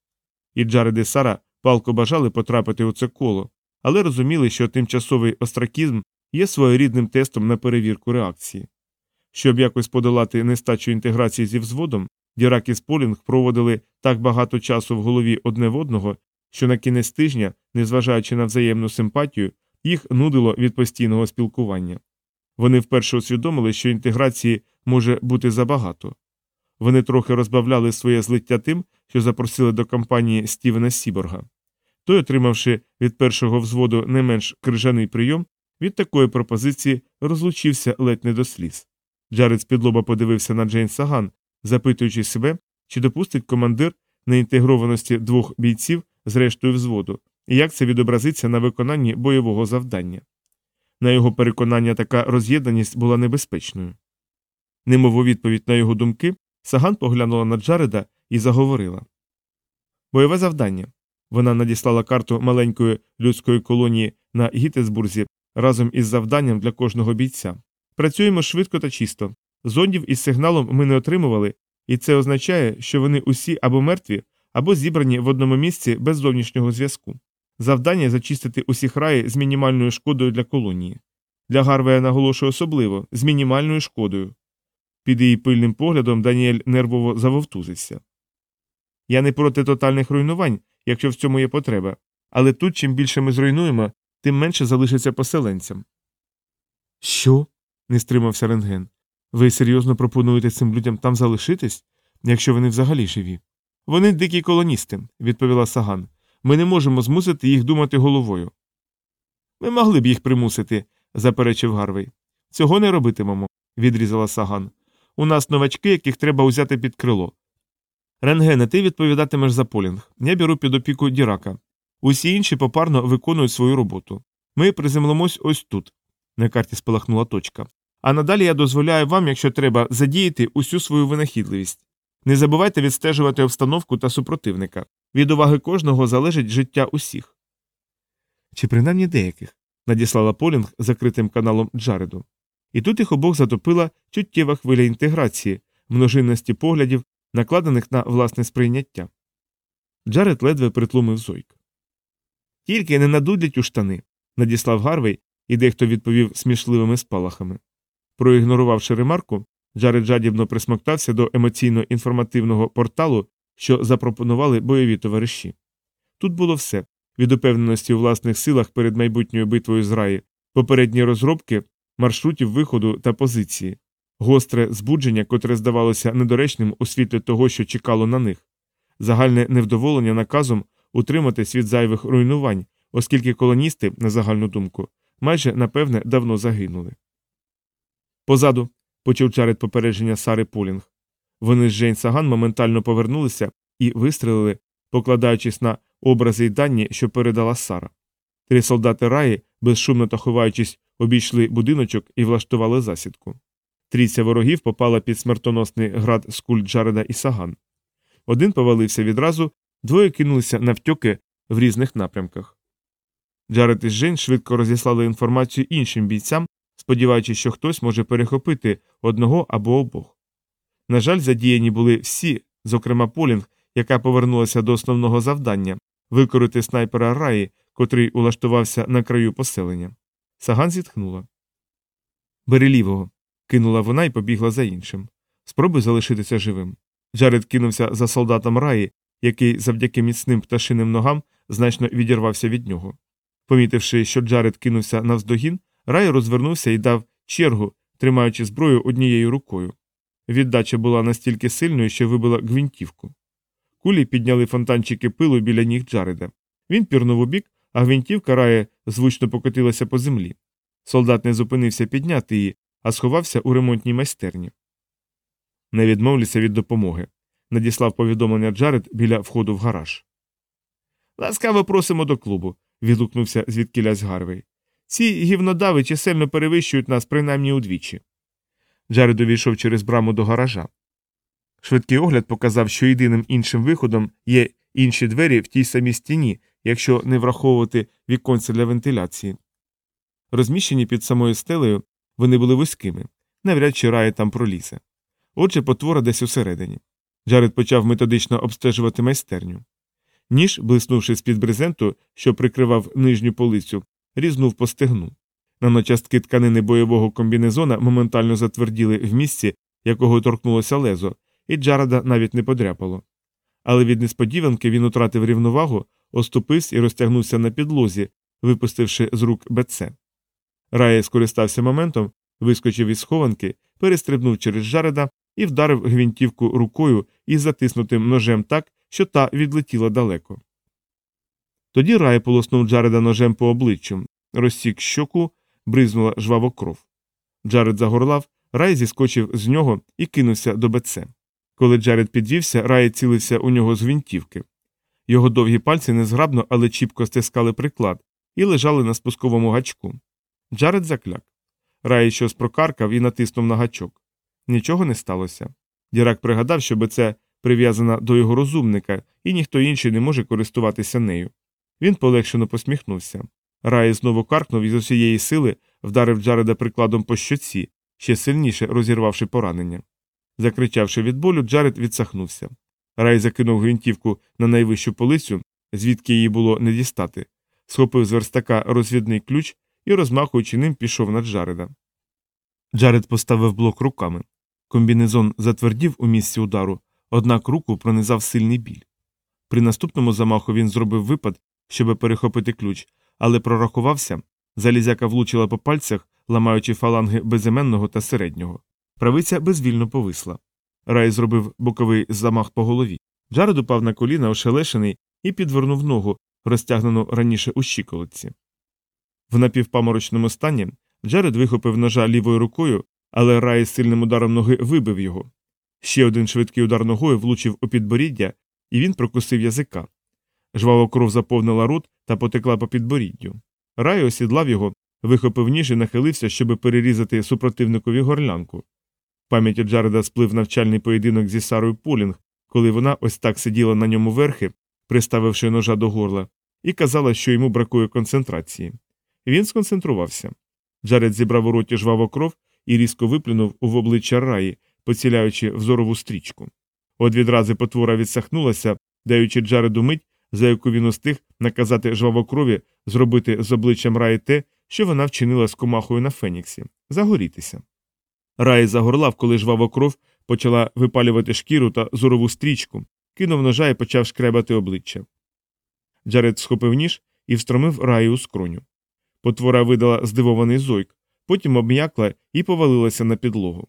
І Джаред Сара палко бажали потрапити у це коло, але розуміли, що тимчасовий остракізм є своєрідним тестом на перевірку реакції. Щоб якось подолати нестачу інтеграції зі взводом, Дірак і Сполінг проводили так багато часу в голові одне в одного, що на кінець тижня, незважаючи на взаємну симпатію, їх нудило від постійного спілкування. Вони вперше усвідомили, що інтеграції може бути забагато. Вони трохи розбавляли своє злиття тим, що запросили до компанії Стівена Сіборга. Той, отримавши від першого взводу не менш крижаний прийом, від такої пропозиції розчулився ледь не до сліз. Джаред спідлоба подивився на Джейн Саган, запитуючи себе, чи допустить командир неінтегрованості двох бійців з рештою взводу, і як це відобразиться на виконанні бойового завдання. На його переконання, така роз'єднаність була небезпечною. Немов у відповідь на його думки, Саган поглянула на Джареда і заговорила Бойове завдання. Вона надіслала карту маленької людської колонії на Гітесбурзі разом із завданням для кожного бійця. Працюємо швидко та чисто. Зондів із сигналом ми не отримували, і це означає, що вони усі або мертві, або зібрані в одному місці без зовнішнього зв'язку. Завдання зачистити усі храї з мінімальною шкодою для колонії. Для Гарвея наголошую особливо з мінімальною шкодою. Під її пильним поглядом Даніель нервово завовтузився. Я не проти тотальних руйнувань, якщо в цьому є потреба, але тут чим більше ми зруйнуємо, тим менше залишиться поселенцям. Що? Не стримався рентген. Ви серйозно пропонуєте цим людям там залишитись, якщо вони взагалі живі? Вони дикі колоністи, відповіла Саган. Ми не можемо змусити їх думати головою. Ми могли б їх примусити, заперечив Гарвей. Цього не робитимемо, відрізала Саган. У нас новачки, яких треба узяти під крило. Рентгене, ти відповідатимеш за полінг. Я беру під опіку Дірака. Усі інші попарно виконують свою роботу. Ми приземлимось ось тут. На карті спалахнула точка. А надалі я дозволяю вам, якщо треба, задіяти усю свою винахідливість. Не забувайте відстежувати обстановку та супротивника. Від уваги кожного залежить життя усіх. Чи принаймні деяких, надіслала Полінг закритим каналом Джареду. І тут їх обох затопила чуттєва хвиля інтеграції, множинності поглядів, накладених на власне сприйняття. Джаред ледве притлумив зойк. Тільки не надудять у штани, надіслав Гарвей, і дехто відповів смішливими спалахами. Проігнорувавши ремарку, Джаред жадібно присмоктався до емоційно-інформативного порталу, що запропонували бойові товариші. Тут було все від упевненості у власних силах перед майбутньою битвою з раї, попередні розробки, маршрутів виходу та позиції, гостре збудження, котре здавалося недоречним у світлі того, що чекало на них, загальне невдоволення наказом утриматись від зайвих руйнувань, оскільки колоністи, на загальну думку, майже напевне давно загинули. Позаду почув чарит попередження Сари Полінг. Вони з Джейн Саган моментально повернулися і вистрелили, покладаючись на образи й дані, що передала Сара. Три солдати раї, безшумно та ховаючись, обійшли будиночок і влаштували засідку. Трійця ворогів попала під смертоносний град з куль Джареда і Саган. Один повалився відразу, двоє кинулися навтьоки в різних напрямках. Джаред і Жень швидко розіслали інформацію іншим бійцям, сподіваючись, що хтось може перехопити одного або обох. На жаль, задіяні були всі, зокрема Полінг, яка повернулася до основного завдання викурити снайпера раї, котрий улаштувався на краю поселення. Саган зітхнула. Бери лівого, кинула вона і побігла за іншим. Спробуй залишитися живим. Джаред кинувся за солдатом раї, який завдяки міцним пташиним ногам значно відірвався від нього. Помітивши, що Джаред кинувся навздогін, рай розвернувся і дав чергу, тримаючи зброю однією рукою. Віддача була настільки сильною, що вибила гвинтівку. Кулі підняли фонтанчики пилу біля ніг Джареда. Він пірнув у бік, а гвинтівка рає звучно покотилася по землі. Солдат не зупинився підняти її, а сховався у ремонтній майстерні. Не відмовлюся від допомоги. Надіслав повідомлення Джаред біля входу в гараж. Ласкаво просимо до клубу. відгукнувся звідкілясь Гарвей. Ці гівнодави чисельно перевищують нас принаймні удвічі. Джаред увійшов через браму до гаража. Швидкий огляд показав, що єдиним іншим виходом є інші двері в тій самій стіні, якщо не враховувати віконця для вентиляції. Розміщені під самою стелею, вони були вузькими, навряд чи рає там пролізе. Отже, потвора десь усередині. Джаред почав методично обстежувати майстерню. Ніж, блиснувши з під брезенту, що прикривав нижню полицю, різнув по стегну. Наночастки тканини бойового комбінезона моментально затверділи в місці, якого торкнулося лезо, і Джареда навіть не подряпало. Але від несподіванки він утратив рівновагу, оступився і розтягнувся на підлозі, випустивши з рук БЦ. Рає скористався моментом, вискочив із схованки, перестрибнув через Джареда і вдарив гвинтівку рукою із затиснутим ножем так, що та відлетіла далеко. Тоді Рай полоснув Джареда ножем по обличчю, розсік щоку, бризнула жваво кров. Джаред загорлав, Рай зіскочив з нього і кинувся до БЦ. Коли Джаред підвівся, Рай цілився у нього з гвинтівки. Його довгі пальці незграбно, але чіпко стискали приклад і лежали на спусковому гачку. Джаред закляк. Рай щось прокаркав і натиснув на гачок. Нічого не сталося. Дірак пригадав, що БЦ прив'язана до його розумника, і ніхто інший не може користуватися нею. Він полегшено посміхнувся. Рай знову каркнув і з усієї сили вдарив Джареда прикладом по щоці, ще сильніше розірвавши поранення. Закричавши від болю, Джаред відсахнувся. Рай закинув гвинтівку на найвищу полицю, звідки її було не дістати, схопив з верстака розвідний ключ і, розмахуючи ним, пішов на Джареда. Джаред поставив блок руками. Комбінезон затвердів у місці удару, однак руку пронизав сильний біль. При наступному замаху він зробив випад, щоб перехопити ключ, але прорахувався, залізяка влучила по пальцях, ламаючи фаланги безіменного та середнього. Правиця безвільно повисла. Рай зробив боковий замах по голові. Джаред упав на коліна, ошелешений, і підвернув ногу, розтягнену раніше у щиколотці. В напівпаморочному стані Джаред вихопив ножа лівою рукою, але Рай з сильним ударом ноги вибив його. Ще один швидкий удар ногою влучив у підборіддя, і він прокусив язика. Жвава кров заповнила рот та потекла по підборіддю. Рай осідлав його, вихопив ніж і нахилився, щоб перерізати супротивникові горлянку. В пам'яті Джареда сплив навчальний поєдинок зі Сарою Полінг, коли вона ось так сиділа на ньому верхи, приставивши ножа до горла, і казала, що йому бракує концентрації. Він сконцентрувався. Джаред зібрав у роті жваву кров і різко виплюнув у обличчя раї, поціляючи взорову стрічку. От відрази потвора відсахнулася, даючи Джареду мить, за яку він устиг наказати жвавокрові зробити з обличчям Раї те, що вона вчинила з комахою на Феніксі загорітися. Рай загорлав, коли жвавокров почала випалювати шкіру та зорову стрічку, кинув ножа і почав шкребати обличчя. Джаред схопив ніж і встромив Раї у скроню. Потвора видала здивований зойк, потім обм'якла і повалилася на підлогу.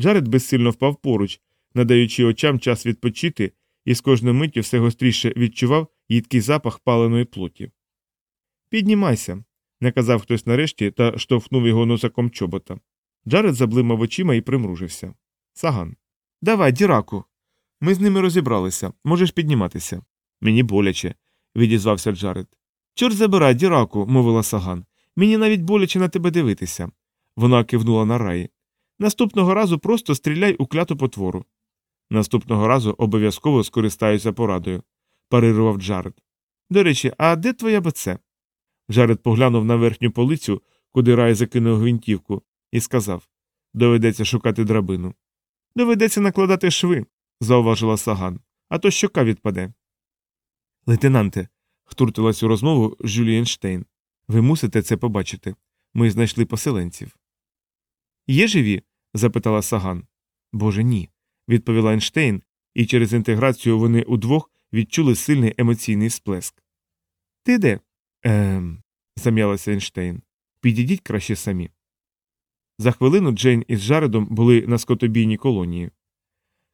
Джаред безсильно впав поруч, надаючи очам час відпочити, і з кожною миттю все гостріше відчував їдкий запах паленої плоті. Піднімайся, наказав хтось нарешті та штовхнув його носаком чобота. Джаред заблимав очима і примружився. Саган. Давай, діраку. Ми з ними розібралися. Можеш підніматися. Мені боляче, відізвався Джаред. Чорт забирай, діраку, мовила Саган. Мені навіть боляче на тебе дивитися. Вона кивнула на раї. Наступного разу просто стріляй у кляту потвору. Наступного разу обов'язково скористаюся порадою, парирував Джаред. До речі, а де твоя БЦ? Джаред поглянув на верхню полицю, куди рай закинув гвинтівку, і сказав доведеться шукати драбину. Доведеться накладати шви, зауважила Саган, а то щока відпаде. Лейтенанте, втрутилась у розмову Жюлі Ейнштейн. Ви мусите це побачити. Ми знайшли поселенців. Є живі? запитала Саган. Боже, ні, відповіла Ейнштейн, і через інтеграцію вони удвох відчули сильний емоційний сплеск. Ти де? Ем, зам'ялася Ейнштейн. Підійдіть краще самі. За хвилину Джейн із Джаредом були на скотобійній колонії.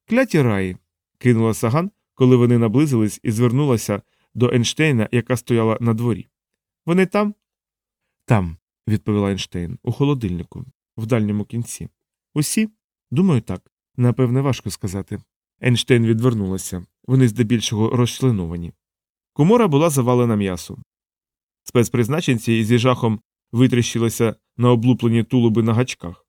Кляті раї. кинула Саган, коли вони наблизились і звернулася до Ейнштейна, яка стояла на дворі. Вони там? Там, відповіла Ейнштейн, у холодильнику, в дальньому кінці. Усі? Думаю, так. Напевне, важко сказати. Ейнштейн відвернулася. Вони здебільшого розчленовані. Комора була завалена м'ясом. Спецпризначенці зі жахом витріщилися на облуплені тулуби на гачках.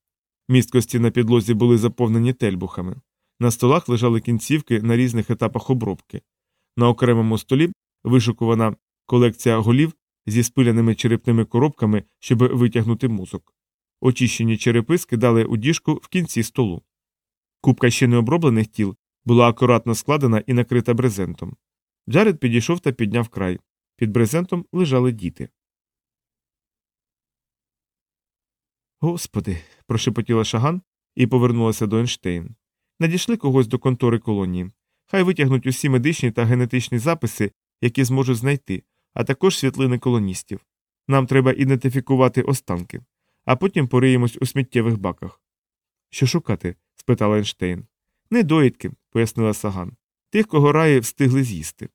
Місткості на підлозі були заповнені тельбухами. На столах лежали кінцівки на різних етапах обробки. На окремому столі вишукувана колекція голів зі спиляними черепними коробками, щоб витягнути мозок. Очищені черепи скидали у діжку в кінці столу. Купка ще необроблених тіл була акуратно складена і накрита брезентом. Джаред підійшов та підняв край. Під брезентом лежали діти. Господи. прошепотіла шаган і повернулася до Ейнштейн. Надійшли когось до контори колонії. Хай витягнуть усі медичні та генетичні записи, які зможуть знайти, а також світлини колоністів. Нам треба ідентифікувати останки, а потім пориємось у сміттєвих баках. Що шукати? Спитала Ейнштейн. Недоїдки, пояснила Саган. Тих, кого раї встигли з'їсти.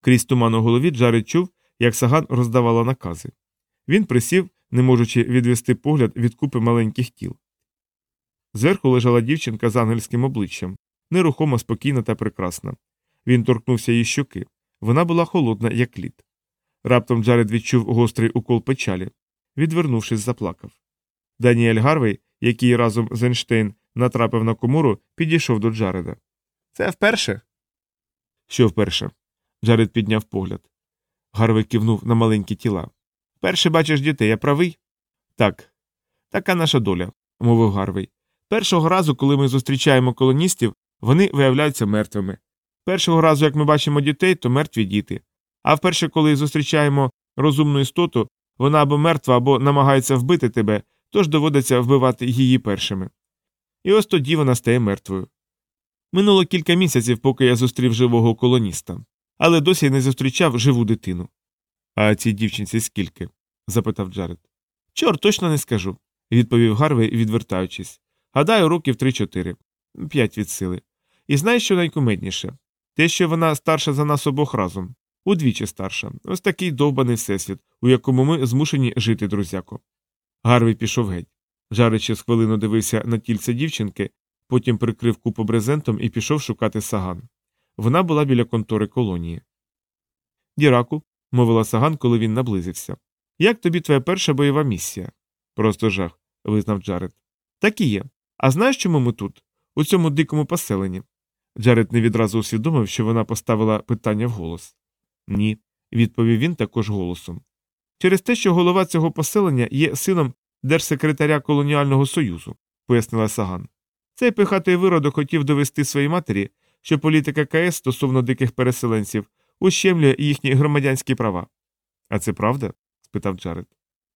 Крізь туман у голові Джаред чув, як Саган роздавала накази. Він присів, не можучи відвести погляд від купи маленьких тіл. Зверху лежала дівчинка з ангельським обличчям, нерухомо спокійна та прекрасна. Він торкнувся її щоки. Вона була холодна, як лід. Раптом Джаред відчув гострий укол печалі. Відвернувшись, заплакав. Даніель Гарвей, який разом з Ейнштейн натрапив на комору, підійшов до Джареда. Це вперше? Що вперше? Джаред підняв погляд. Гарвей кивнув на маленькі тіла. Перше бачиш дітей, я правий? Так. Така наша доля, мовив Гарвей. Першого разу, коли ми зустрічаємо колоністів, вони виявляються мертвими. Першого разу, як ми бачимо дітей, то мертві діти. А вперше, коли зустрічаємо розумну істоту, вона або мертва, або намагається вбити тебе, тож доводиться вбивати її першими. І ось тоді вона стає мертвою. Минуло кілька місяців, поки я зустрів живого колоніста, але досі не зустрічав живу дитину. А цій дівчинці скільки? запитав Джаред. Чорт, точно не скажу, відповів Гарвей, відвертаючись. Гадаю, років три-чотири, п'ять від сили. І знаєш, що найкумедніше? Те, що вона старша за нас обох разом, удвічі старша, ось такий довбаний всесвіт, у якому ми змушені жити, друзяко. Гарвій пішов геть. Жаричі з хвилину дивився на тільце дівчинки, потім прикрив купу брезентом і пішов шукати саган. Вона була біля контори колонії. Діраку, мовила саган, коли він наблизився. Як тобі твоя перша бойова місія? Просто жах, визнав Джаред. Так і є. А знаєш, чому ми тут, у цьому дикому поселенні? Джаред не відразу усвідомив, що вона поставила питання вголос. Ні, відповів він також голосом. Через те, що голова цього поселення є сином держсекретаря колоніального союзу, пояснила Саган. Цей пихатий виродок хотів довести своїй матері, що політика КС стосовно диких переселенців ущемлює їхні громадянські права. А це правда? спитав Джаред.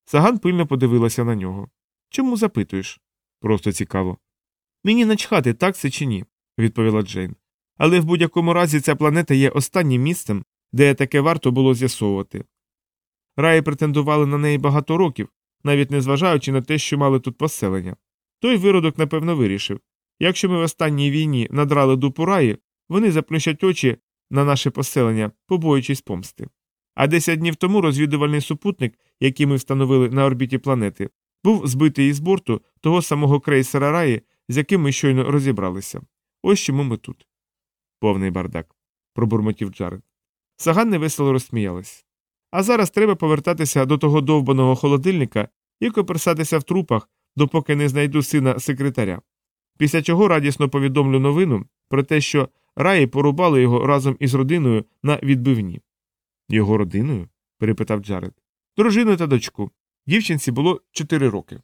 Саган пильно подивилася на нього. Чому запитуєш? Просто цікаво. Мені начхати, так це чи ні, відповіла Джейн. Але в будь-якому разі ця планета є останнім місцем, де таке варто було з'ясовувати. Раї претендували на неї багато років, навіть не зважаючи на те, що мали тут поселення. Той виродок, напевно, вирішив якщо ми в останній війні надрали дупу раї, вони заплющать очі на наше поселення, побоюючись помсти. А 10 днів тому розвідувальний супутник, який ми встановили на орбіті планети, був збитий із борту того самого крейсера раї, з яким ми щойно розібралися. Ось чому ми тут. Повний бардак, пробурмотів Джаред. Саган невесело розсміялась. А зараз треба повертатися до того довбаного холодильника і коперсатися в трупах, допоки не знайду сина секретаря. Після чого радісно повідомлю новину про те, що раї порубали його разом із родиною на відбивні. Його родиною? перепитав Джаред. Дружину та дочку. Дівчинці було чотири роки.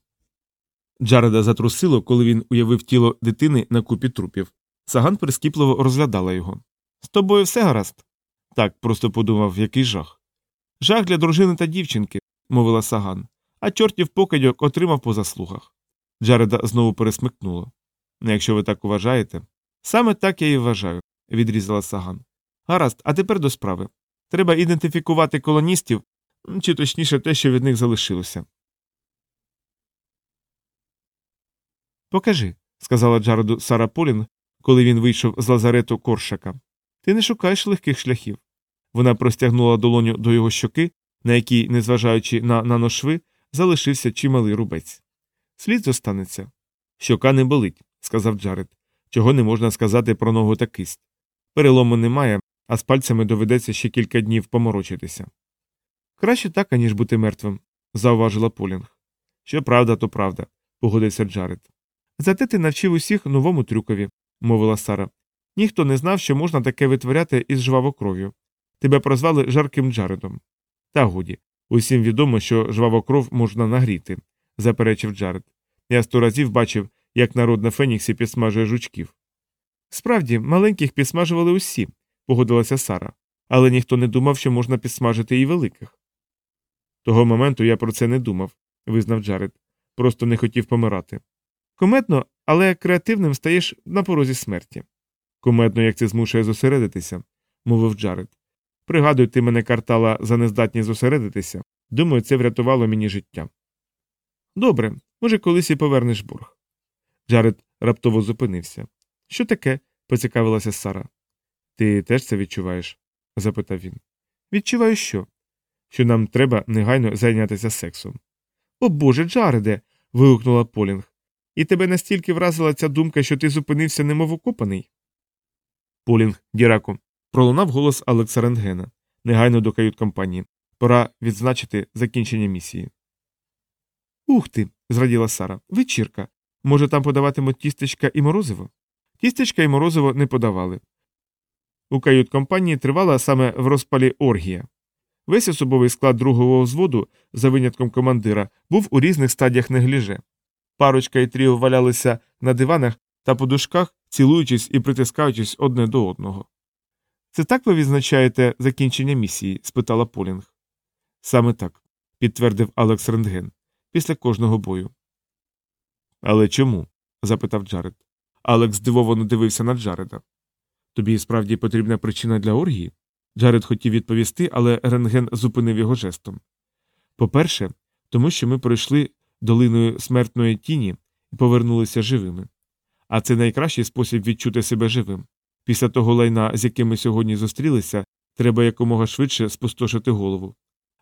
Джареда затрусило, коли він уявив тіло дитини на купі трупів. Саган прискіпливо розглядала його. З тобою все гаразд? Так, просто подумав, який жах. Жах для дружини та дівчинки, мовила Саган, а чортів покидьок отримав по заслугах. Джареда знову пересмикнуло. Ну, якщо ви так вважаєте. Саме так я і вважаю, відрізала Саган. Гаразд, а тепер до справи. Треба ідентифікувати колоністів, чи точніше те, що від них залишилося. Покажи, сказала Джареду Сара Полін, коли він вийшов з лазарету коршака. Ти не шукаєш легких шляхів. Вона простягнула долоню до його щоки, на якій, незважаючи на наношви, залишився чималий рубець. Слід зостанеться. Щока не болить, сказав Джаред, чого не можна сказати про ногу та кисть. Перелому немає, а з пальцями доведеться ще кілька днів поморочитися. Краще так, аніж бути мертвим, зауважила Полінг. Що правда, то правда, погодився Джаред. Зате ти навчив усіх новому трюкові, мовила Сара. Ніхто не знав, що можна таке витворяти із жвавокров'ю. Тебе прозвали жарким Джаредом. Та годі, усім відомо, що жвавокров можна нагріти, заперечив Джаред. Я сто разів бачив, як народ на Феніксі підсмажує жучків. Справді, маленьких підсмажували усі, погодилася Сара, але ніхто не думав, що можна підсмажити і великих. Того моменту я про це не думав, визнав Джаред, просто не хотів помирати. Кумедно, але креативним стаєш на порозі смерті. Кумедно, як це змушує зосередитися, мовив Джаред. Пригадуй, ти мене картала за нездатність зосередитися. Думаю, це врятувало мені життя. Добре, може, колись і повернеш борг. Джаред раптово зупинився. Що таке? поцікавилася Сара. Ти теж це відчуваєш? запитав він. Відчуваю що? Що нам треба негайно зайнятися сексом. О Боже, Джареде. вигукнула Полінг. І тебе настільки вразила ця думка, що ти зупинився немов укопаний? Полінг, Дірако, пролунав голос Алекса Рентгена. Негайно до кают компанії. Пора відзначити закінчення місії. Ух ти. зраділа Сара. Вечірка. Може, там подаватимуть тістечка і морозиво? Тістечка і морозиво не подавали. У кают компанії тривала саме в розпалі оргія. Весь особовий склад другого взводу, за винятком командира, був у різних стадіях негліже. Парочка і тріо валялися на диванах та подушках, цілуючись і притискаючись одне до одного. Це так ви відзначаєте закінчення місії? спитала Полінг. Саме так, підтвердив Алекс Рентген, після кожного бою. Але чому? запитав Джаред. Алекс здивовано дивився на Джареда. Тобі справді потрібна причина для оргії? Джаред хотів відповісти, але рентген зупинив його жестом. По-перше, тому що ми пройшли долиною смертної тіні і повернулися живими. А це найкращий спосіб відчути себе живим. Після того лайна, з яким ми сьогодні зустрілися, треба якомога швидше спустошити голову.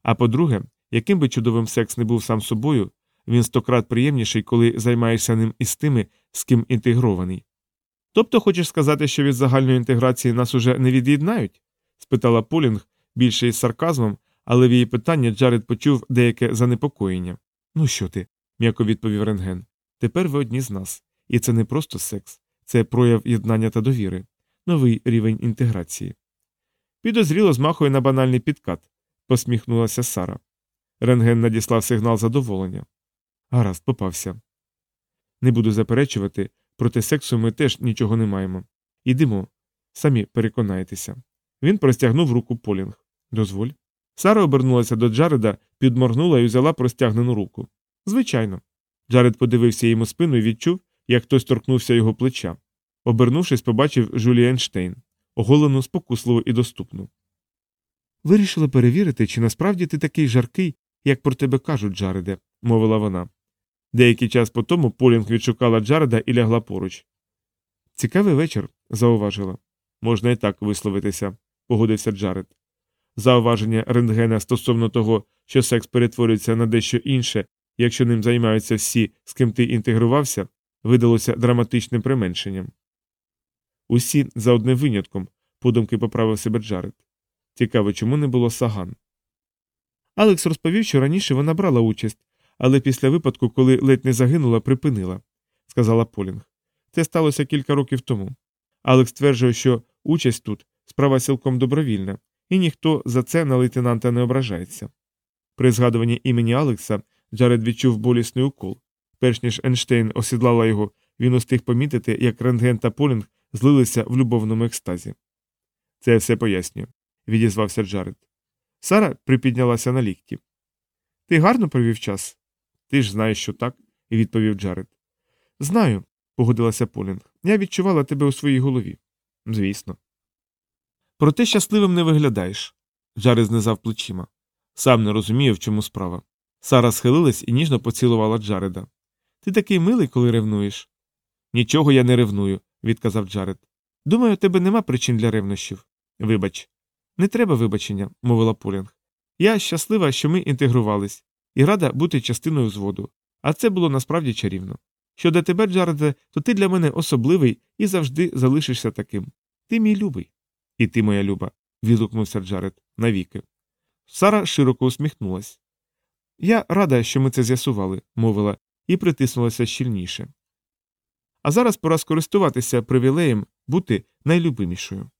А по-друге, яким би чудовим секс не був сам собою, він стократ приємніший, коли займаєшся ним із тими, з ким інтегрований. Тобто хочеш сказати, що від загальної інтеграції нас уже не від'єднають? спитала Полінг більше із сарказмом, але в її питанні Джаред почув деяке занепокоєння. Ну що ти? м'яко відповів рентген. Тепер ви одні з нас. І це не просто секс, це прояв єднання та довіри, новий рівень інтеграції. Підозріло змахує на банальний підкат, посміхнулася Сара. Рентген надіслав сигнал задоволення. Гаразд, попався. Не буду заперечувати, проти сексу ми теж нічого не маємо. Ідемо. Самі переконаєтеся. Він простягнув руку Полінг. Дозволь. Сара обернулася до Джареда, підморгнула і взяла простягнену руку. Звичайно. Джаред подивився йому спину і відчув, як хтось торкнувся його плеча. Обернувшись, побачив Жулі Ейнштейн, оголену, спокусливу і доступну. Вирішила перевірити, чи насправді ти такий жаркий, як про тебе кажуть, Джареде, мовила вона. Деякий час по тому Полінг відшукала Джареда і лягла поруч. Цікавий вечір, зауважила. Можна і так висловитися, погодився Джаред. Зауваження рентгена стосовно того, що секс перетворюється на дещо інше, якщо ним займаються всі, з ким ти інтегрувався, видалося драматичним применшенням. Усі за одним винятком, подумки поправив себе Джаред. Цікаво, чому не було саган. Алекс розповів, що раніше вона брала участь, але після випадку, коли ледь не загинула, припинила, сказала Полінг. Це сталося кілька років тому. Алекс стверджує, що участь тут справа цілком добровільна, і ніхто за це на лейтенанта не ображається. При згадуванні імені Алекса Джаред відчув болісний укол. Перш ніж Ейнштейн осідлала його, він устиг помітити, як рентген та Полінг злилися в любовному екстазі. Це все пояснює, відізвався Джаред. Сара припіднялася на лікті. Ти гарно провів час? Ти ж знаєш, що так, відповів Джаред. Знаю, погодилася Полінг. Я відчувала тебе у своїй голові. Звісно. Проте щасливим не виглядаєш. Джаред знизав плечима. Сам не розумію, в чому справа. Сара схилилась і ніжно поцілувала Джареда. Ти такий милий, коли ревнуєш. Нічого я не ревную, відказав Джаред. Думаю, у тебе нема причин для ревнощів. Вибач. Не треба вибачення, мовила Полінг. Я щаслива, що ми інтегрувались, і рада бути частиною зводу. А це було насправді чарівно. Щодо тебе, Джареде, то ти для мене особливий і завжди залишишся таким. Ти мій любий. І ти моя люба, відгукнувся Джаред навіки. Сара широко усміхнулась. Я рада, що ми це з'ясували, мовила, і притиснулася щільніше. А зараз пора скористуватися привілеєм бути найлюбимішою.